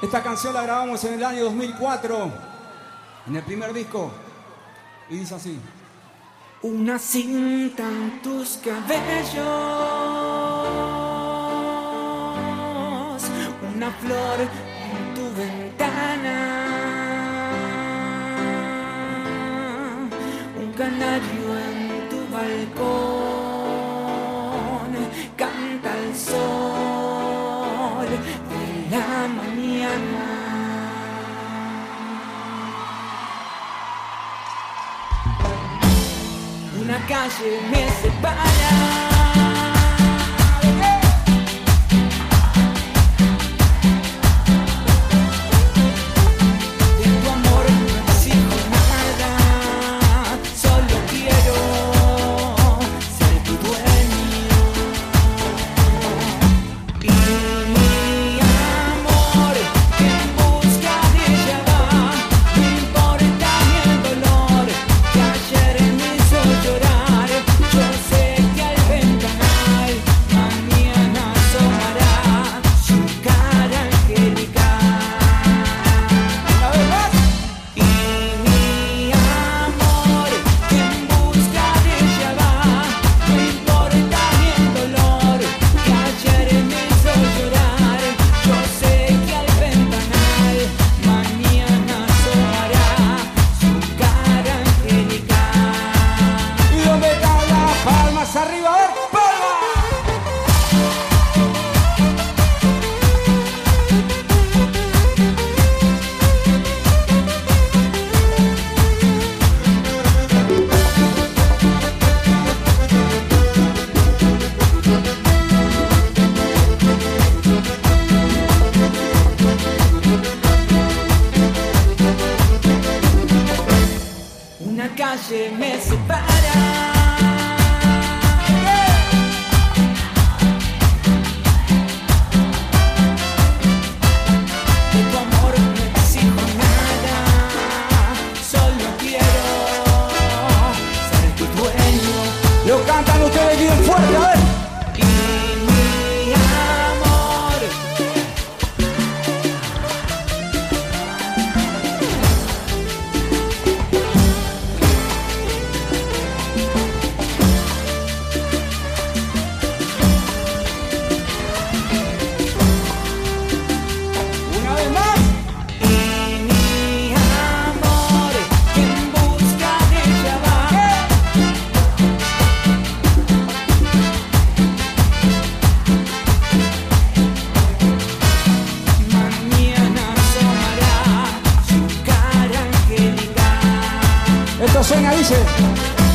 Esta canción la grabamos en el año 2004, en el primer disco, y dice así. Una cinta en tus cabellos, una flor en tu ventana, un canario en tu balcón. una calle me separa. arriba, a ver, palma. me separa bien fuerte, a ver. Suena, dice.